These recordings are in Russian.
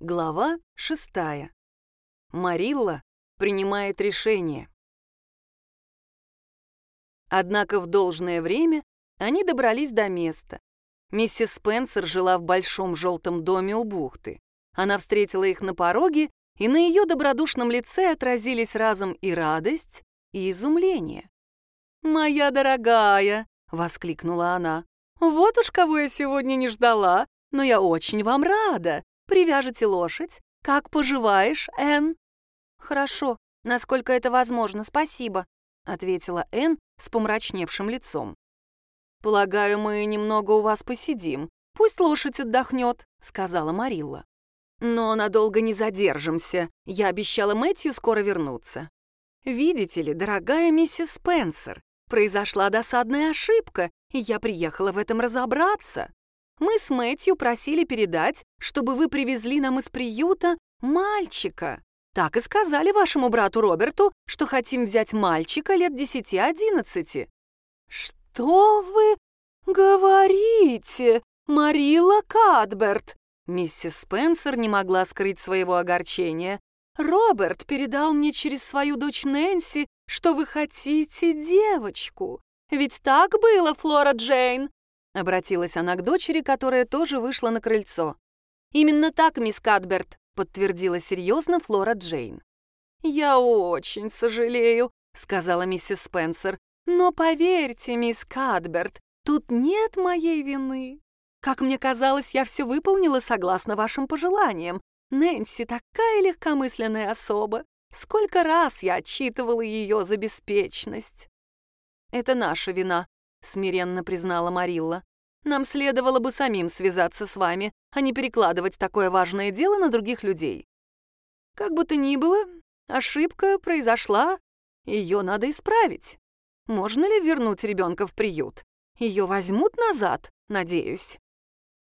Глава шестая. Марилла принимает решение. Однако в должное время они добрались до места. Миссис Спенсер жила в большом желтом доме у бухты. Она встретила их на пороге, и на ее добродушном лице отразились разом и радость, и изумление. «Моя дорогая!» — воскликнула она. «Вот уж кого я сегодня не ждала, но я очень вам рада. Привяжете лошадь? Как поживаешь, Энн?» «Хорошо, насколько это возможно, спасибо», — ответила Энн с помрачневшим лицом. «Полагаю, мы немного у вас посидим. Пусть лошадь отдохнет», — сказала Марилла. «Но надолго не задержимся. Я обещала Мэтью скоро вернуться. Видите ли, дорогая миссис Спенсер, произошла досадная ошибка, и я приехала в этом разобраться. Мы с Мэтью просили передать, чтобы вы привезли нам из приюта мальчика. Так и сказали вашему брату Роберту, что хотим взять мальчика лет десяти-одиннадцати». «Что вы говорите, Марила Кадберт?» Миссис Спенсер не могла скрыть своего огорчения. «Роберт передал мне через свою дочь Нэнси, что вы хотите девочку. Ведь так было, Флора Джейн?» Обратилась она к дочери, которая тоже вышла на крыльцо. «Именно так, мисс Кадберт», — подтвердила серьезно Флора Джейн. «Я очень сожалею», — сказала миссис Спенсер. «Но поверьте, мисс Кадберт, тут нет моей вины. Как мне казалось, я все выполнила согласно вашим пожеланиям. Нэнси такая легкомысленная особа. Сколько раз я отчитывала ее за беспечность». «Это наша вина», — смиренно признала Марилла. Нам следовало бы самим связаться с вами, а не перекладывать такое важное дело на других людей. Как бы то ни было, ошибка произошла, ее надо исправить. Можно ли вернуть ребенка в приют? Ее возьмут назад, надеюсь.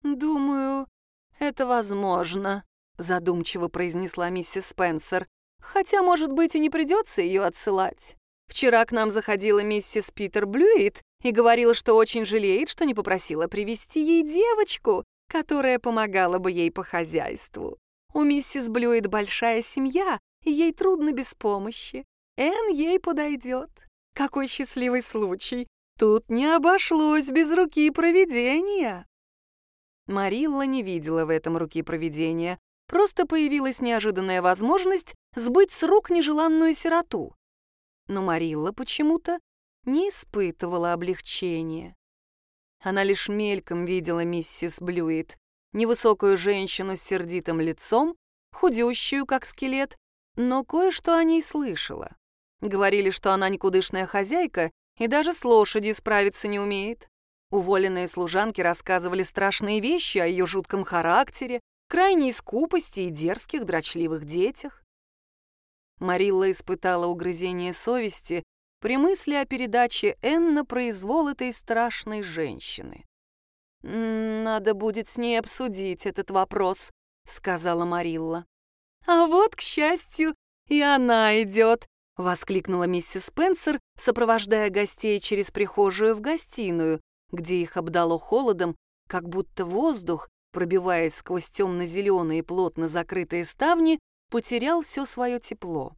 Думаю, это возможно, задумчиво произнесла миссис Спенсер. Хотя, может быть, и не придется ее отсылать. Вчера к нам заходила миссис Питер Блюит и говорила, что очень жалеет, что не попросила привести ей девочку, которая помогала бы ей по хозяйству. У миссис Блюит большая семья, и ей трудно без помощи. Энн ей подойдет. Какой счастливый случай! Тут не обошлось без руки провидения. Марилла не видела в этом руки провидения. Просто появилась неожиданная возможность сбыть с рук нежеланную сироту. Но Марилла почему-то не испытывала облегчения. Она лишь мельком видела миссис Блюит, невысокую женщину с сердитым лицом, худющую, как скелет, но кое-что о ней слышала. Говорили, что она никудышная хозяйка и даже с лошадью справиться не умеет. Уволенные служанки рассказывали страшные вещи о ее жутком характере, крайней скупости и дерзких дрочливых детях. Марилла испытала угрызение совести при мысли о передаче Энн на произвол этой страшной женщины. «Надо будет с ней обсудить этот вопрос», — сказала Марилла. «А вот, к счастью, и она идет», — воскликнула миссис Спенсер, сопровождая гостей через прихожую в гостиную, где их обдало холодом, как будто воздух, пробиваясь сквозь темно-зеленые плотно закрытые ставни, потерял все свое тепло.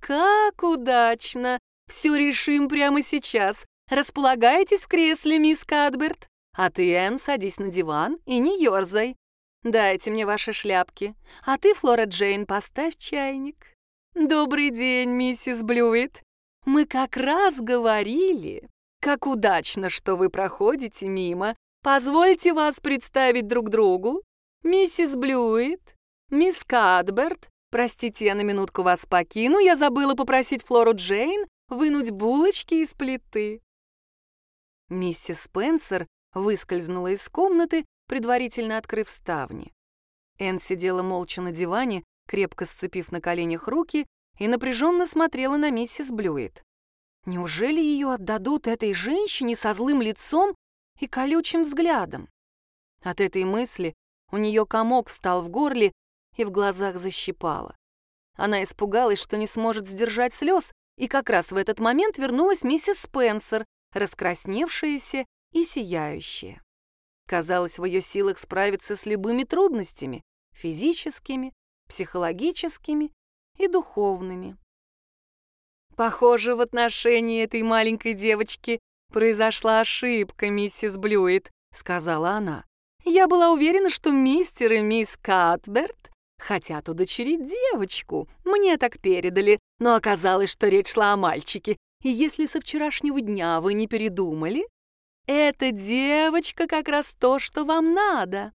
«Как удачно!» Все решим прямо сейчас. Располагайтесь в кресле, мисс Кадберт. А ты, Энн, садись на диван и не ерзай. Дайте мне ваши шляпки. А ты, Флора Джейн, поставь чайник. Добрый день, миссис Блюит. Мы как раз говорили, как удачно, что вы проходите мимо. Позвольте вас представить друг другу. Миссис Блюит, мисс Кадберт. Простите, я на минутку вас покину. Я забыла попросить Флору Джейн вынуть булочки из плиты. Миссис Спенсер выскользнула из комнаты, предварительно открыв ставни. Энн сидела молча на диване, крепко сцепив на коленях руки, и напряженно смотрела на миссис Блюит. Неужели ее отдадут этой женщине со злым лицом и колючим взглядом? От этой мысли у нее комок встал в горле и в глазах защипало. Она испугалась, что не сможет сдержать слез, и как раз в этот момент вернулась миссис Спенсер, раскрасневшаяся и сияющая. Казалось, в ее силах справиться с любыми трудностями, физическими, психологическими и духовными. Похоже, в отношении этой маленькой девочки произошла ошибка, миссис Блюит, сказала она. Я была уверена, что мистер и мисс Катберт хотят удочерить девочку. Мне так передали, но оказалось, что речь шла о мальчике. И если со вчерашнего дня вы не передумали, эта девочка как раз то, что вам надо.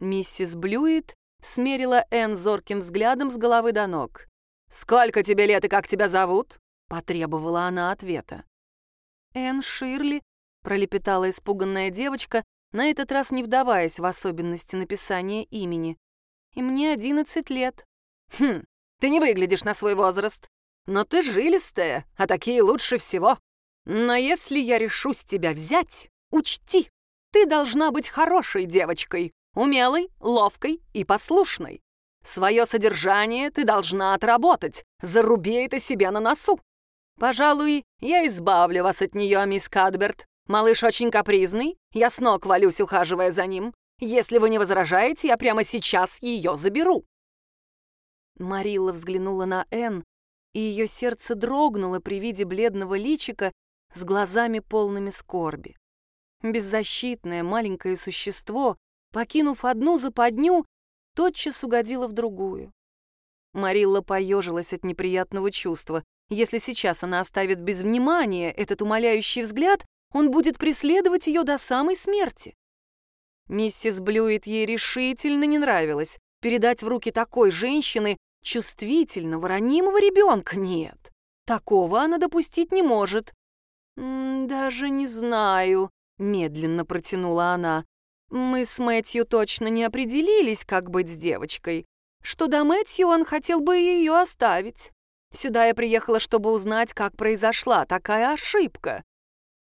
Миссис Блюит смерила Энн зорким взглядом с головы до ног. «Сколько тебе лет и как тебя зовут?» — потребовала она ответа. «Энн Ширли», — пролепетала испуганная девочка, на этот раз не вдаваясь в особенности написания имени. «И мне одиннадцать лет». «Хм, ты не выглядишь на свой возраст. Но ты жилистая, а такие лучше всего. Но если я решусь тебя взять, учти, ты должна быть хорошей девочкой, умелой, ловкой и послушной. Свое содержание ты должна отработать, заруби это себе на носу. Пожалуй, я избавлю вас от нее, мисс Кадберт. Малыш очень капризный, я с ног валюсь, ухаживая за ним. Если вы не возражаете, я прямо сейчас ее заберу». Марилла взглянула на Энн, и ее сердце дрогнуло при виде бледного личика с глазами полными скорби. Беззащитное маленькое существо, покинув одну западню, тотчас угодило в другую. Марилла поежилась от неприятного чувства. Если сейчас она оставит без внимания этот умоляющий взгляд, он будет преследовать ее до самой смерти. Миссис Блюит ей решительно не нравилось. Передать в руки такой женщины чувствительного, ранимого ребенка нет. Такого она допустить не может. «Даже не знаю», — медленно протянула она. «Мы с Мэтью точно не определились, как быть с девочкой. Что до Мэтью, он хотел бы ее оставить. Сюда я приехала, чтобы узнать, как произошла такая ошибка.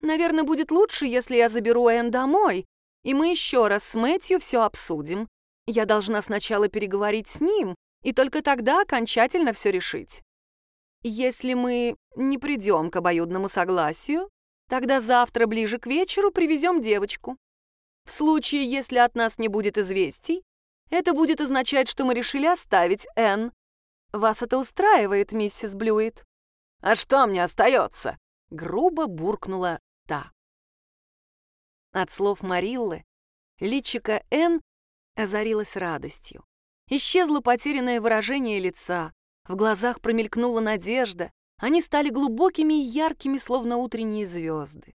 Наверное, будет лучше, если я заберу Энн домой, и мы еще раз с Мэтью все обсудим. Я должна сначала переговорить с ним, и только тогда окончательно все решить. Если мы не придем к обоюдному согласию, тогда завтра ближе к вечеру привезем девочку. В случае, если от нас не будет известий, это будет означать, что мы решили оставить Энн. Вас это устраивает, миссис Блюит? А что мне остается? Грубо буркнула. От слов Мариллы личико Энн озарилось радостью. Исчезло потерянное выражение лица, в глазах промелькнула надежда, они стали глубокими и яркими, словно утренние звезды.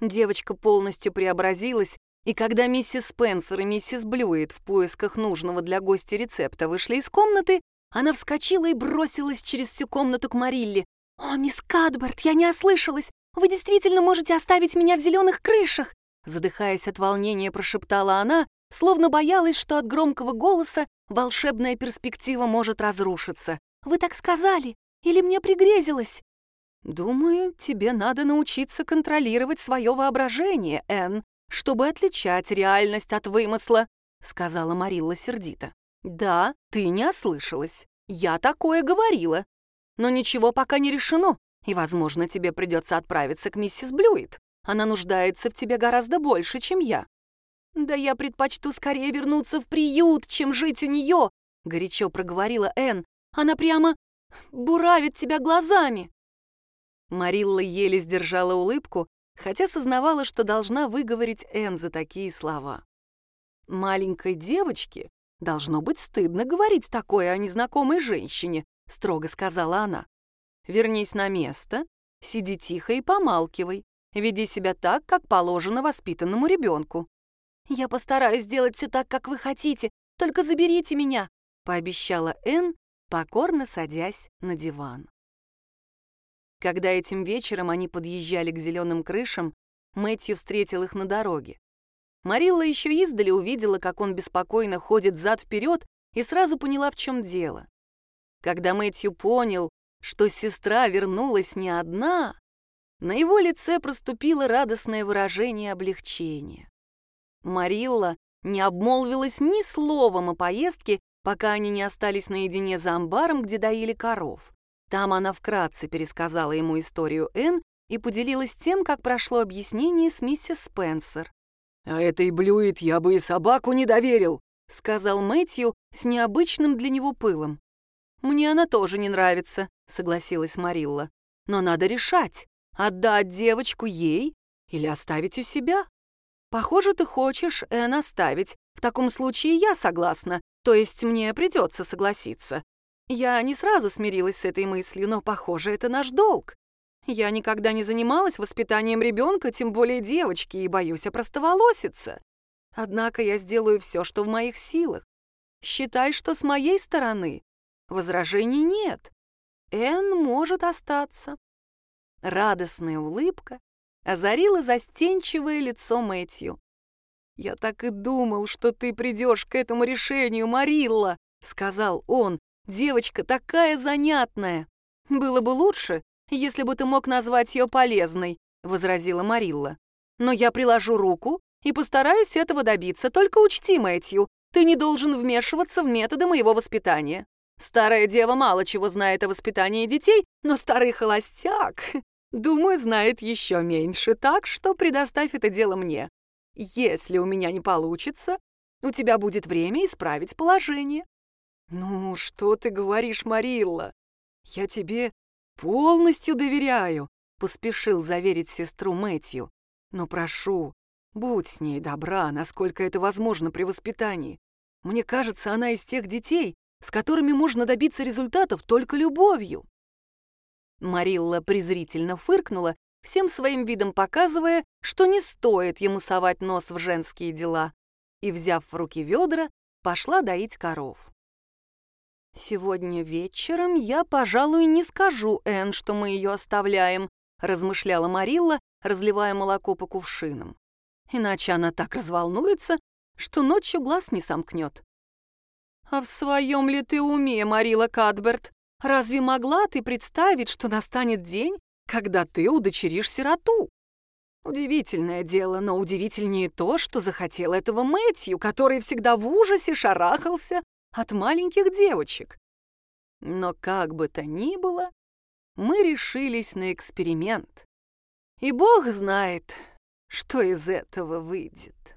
Девочка полностью преобразилась, и когда миссис Спенсер и миссис Блюит в поисках нужного для гостя рецепта вышли из комнаты, она вскочила и бросилась через всю комнату к Марилле. «О, мисс Кадберт, я не ослышалась! Вы действительно можете оставить меня в зеленых крышах!» Задыхаясь от волнения, прошептала она, словно боялась, что от громкого голоса волшебная перспектива может разрушиться. «Вы так сказали? Или мне пригрезилось?» «Думаю, тебе надо научиться контролировать свое воображение, Энн, чтобы отличать реальность от вымысла», — сказала Марилла сердито. «Да, ты не ослышалась. Я такое говорила. Но ничего пока не решено, и, возможно, тебе придется отправиться к миссис Блюит. Она нуждается в тебе гораздо больше, чем я. «Да я предпочту скорее вернуться в приют, чем жить у нее», — горячо проговорила Энн. «Она прямо буравит тебя глазами». Марилла еле сдержала улыбку, хотя сознавала, что должна выговорить Энн за такие слова. «Маленькой девочке должно быть стыдно говорить такое о незнакомой женщине», — строго сказала она. «Вернись на место, сиди тихо и помалкивай, веди себя так, как положено воспитанному ребенку. «Я постараюсь сделать все так, как вы хотите, только заберите меня», — пообещала Энн, покорно садясь на диван. Когда этим вечером они подъезжали к зеленым крышам, Мэтью встретил их на дороге. Марилла еще издали увидела, как он беспокойно ходит зад-вперед, и сразу поняла, в чем дело. Когда Мэтью понял, что сестра вернулась не одна, на его лице проступило радостное выражение облегчения. Марилла не обмолвилась ни словом о поездке, пока они не остались наедине за амбаром, где доили коров. Там она вкратце пересказала ему историю Энн и поделилась тем, как прошло объяснение с миссис Спенсер. «А этой Блюит я бы и собаку не доверил. — сказал Мэтью с необычным для него пылом. «Мне она тоже не нравится», — согласилась Марилла. «Но надо решать, отдать девочку ей или оставить у себя. Похоже, ты хочешь Энн оставить. В таком случае я согласна, то есть мне придется согласиться. Я не сразу смирилась с этой мыслью, но, похоже, это наш долг. Я никогда не занималась воспитанием ребенка, тем более девочки, и боюсь опростоволоситься. Однако я сделаю все, что в моих силах. Считай, что с моей стороны возражений нет. Энн может остаться. Радостная улыбка озарила застенчивое лицо Мэтью. «Я так и думал, что ты придешь к этому решению, Марилла», — сказал он. «Девочка такая занятная. Было бы лучше, если бы ты мог назвать ее полезной», — возразила Марилла. «Но я приложу руку и постараюсь этого добиться. Только учти, Мэтью, ты не должен вмешиваться в методы моего воспитания. Старая дева мало чего знает о воспитании детей, но старый холостяк, думаю, знает еще меньше, так что предоставь это дело мне. Если у меня не получится, у тебя будет время исправить положение». «Ну, что ты говоришь, Марилла? Я тебе полностью доверяю», — поспешил заверить сестру Мэтью. «Но прошу, будь с ней добра, насколько это возможно при воспитании. Мне кажется, она из тех детей, с которыми можно добиться результатов только любовью». Марилла презрительно фыркнула, всем своим видом показывая, что не стоит ему совать нос в женские дела, и, взяв в руки ведра, пошла доить коров. «Сегодня вечером я, пожалуй, не скажу Энн, что мы ее оставляем», размышляла Марилла, разливая молоко по кувшинам. «Иначе она так разволнуется, что ночью глаз не сомкнет. «А в своем ли ты уме, Марила Кадберт? Разве могла ты представить, что настанет день, когда ты удочеришь сироту?» Удивительное дело, но удивительнее то, что захотел этого Мэтью, который всегда в ужасе шарахался от маленьких девочек. Но как бы то ни было, мы решились на эксперимент. И бог знает, что из этого выйдет.